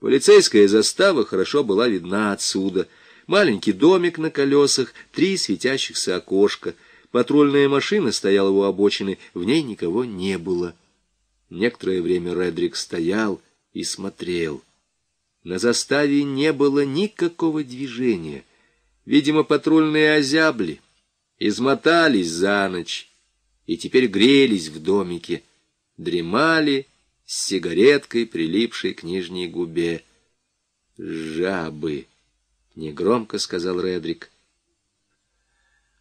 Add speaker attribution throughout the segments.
Speaker 1: Полицейская застава хорошо была видна отсюда. Маленький домик на колесах, три светящихся окошка. Патрульная машина стояла у обочины, в ней никого не было. Некоторое время Редрик стоял и смотрел. На заставе не было никакого движения. Видимо, патрульные озябли, измотались за ночь и теперь грелись в домике, дремали с сигареткой, прилипшей к нижней губе. «Жабы!» — негромко сказал Редрик.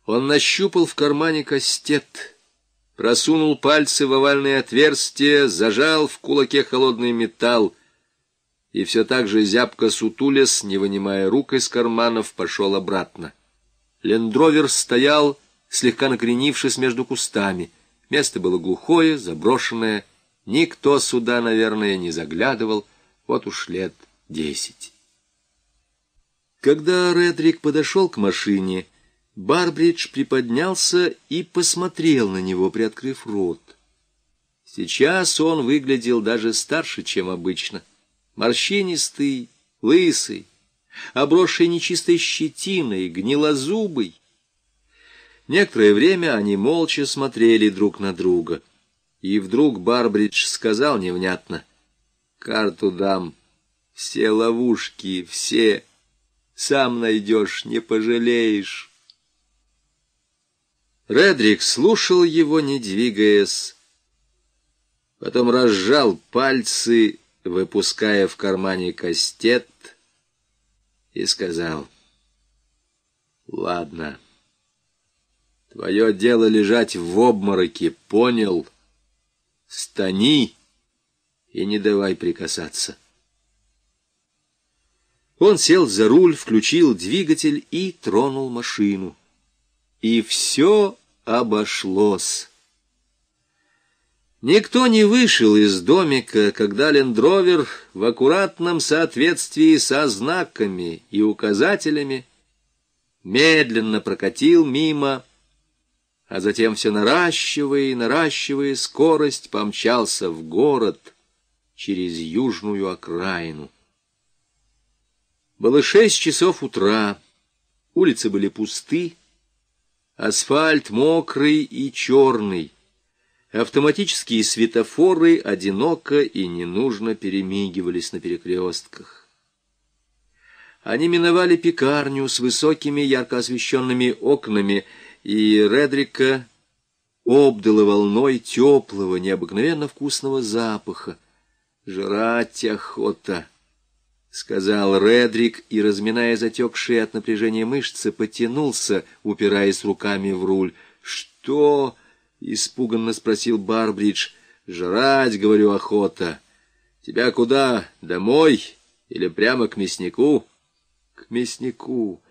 Speaker 1: Он нащупал в кармане кастет, просунул пальцы в овальное отверстие, зажал в кулаке холодный металл и все так же зябко сутулясь, не вынимая рук из карманов, пошел обратно. Лендровер стоял, слегка накренившись между кустами. Место было глухое, заброшенное. Никто сюда, наверное, не заглядывал. Вот уж лет десять. Когда Редрик подошел к машине, Барбридж приподнялся и посмотрел на него, приоткрыв рот. Сейчас он выглядел даже старше, чем обычно морщинистый, лысый, обросший нечистой щетиной, гнилозубый. Некоторое время они молча смотрели друг на друга. И вдруг Барбридж сказал невнятно, «Карту дам, все ловушки, все, сам найдешь, не пожалеешь». Редрик слушал его, не двигаясь, потом разжал пальцы выпуская в кармане кастет, и сказал, «Ладно, твое дело лежать в обмороке, понял? Стани и не давай прикасаться». Он сел за руль, включил двигатель и тронул машину. И все обошлось. Никто не вышел из домика, когда лендровер в аккуратном соответствии со знаками и указателями медленно прокатил мимо, а затем все наращивая и наращивая скорость помчался в город через южную окраину. Было шесть часов утра, улицы были пусты, асфальт мокрый и черный, Автоматические светофоры одиноко и ненужно перемигивались на перекрестках. Они миновали пекарню с высокими ярко освещенными окнами, и Редрика обдала волной теплого, необыкновенно вкусного запаха. «Жрать охота!» — сказал Редрик, и, разминая затекшие от напряжения мышцы, потянулся, упираясь руками в руль. «Что?» — испуганно спросил Барбридж. «Жрать, — говорю, — охота. Тебя куда? Домой? Или прямо к мяснику?» «К мяснику.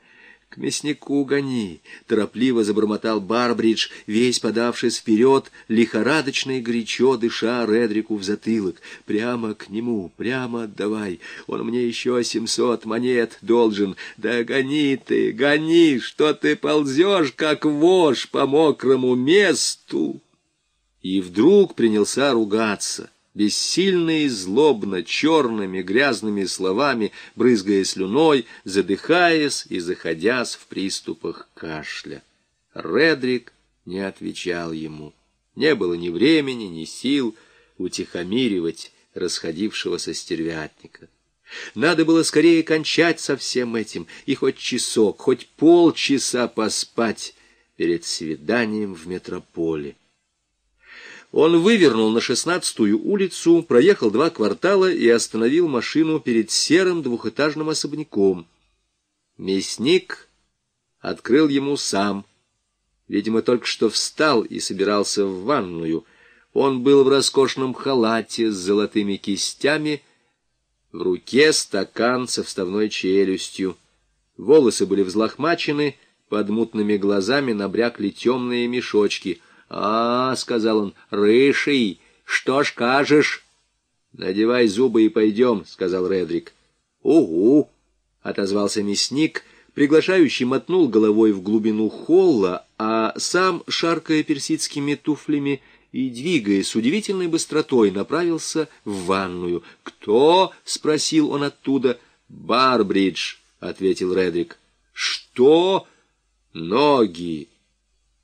Speaker 1: «К мяснику гони!» — торопливо забормотал Барбридж, весь подавшись вперед, лихорадочно и горячо дыша Редрику в затылок. «Прямо к нему, прямо давай! Он мне еще семьсот монет должен! Да гони ты, гони! Что ты ползешь, как вож по мокрому месту?» И вдруг принялся ругаться — бессильно и злобно, черными грязными словами, брызгая слюной, задыхаясь и заходясь в приступах кашля. Редрик не отвечал ему. Не было ни времени, ни сил утихомиривать расходившегося стервятника. Надо было скорее кончать со всем этим, и хоть часок, хоть полчаса поспать перед свиданием в метрополе. Он вывернул на шестнадцатую улицу, проехал два квартала и остановил машину перед серым двухэтажным особняком. Мясник открыл ему сам. Видимо, только что встал и собирался в ванную. Он был в роскошном халате с золотыми кистями, в руке стакан со вставной челюстью. Волосы были взлохмачены, под мутными глазами набрякли темные мешочки — «А, — сказал он, — рыжий, что ж кажешь?» «Надевай зубы и пойдем», — сказал Редрик. «Угу», — отозвался мясник, приглашающий мотнул головой в глубину холла, а сам, шаркая персидскими туфлями, и, двигаясь с удивительной быстротой, направился в ванную. «Кто?» — спросил он оттуда. «Барбридж», — ответил Редрик. «Что?» «Ноги!»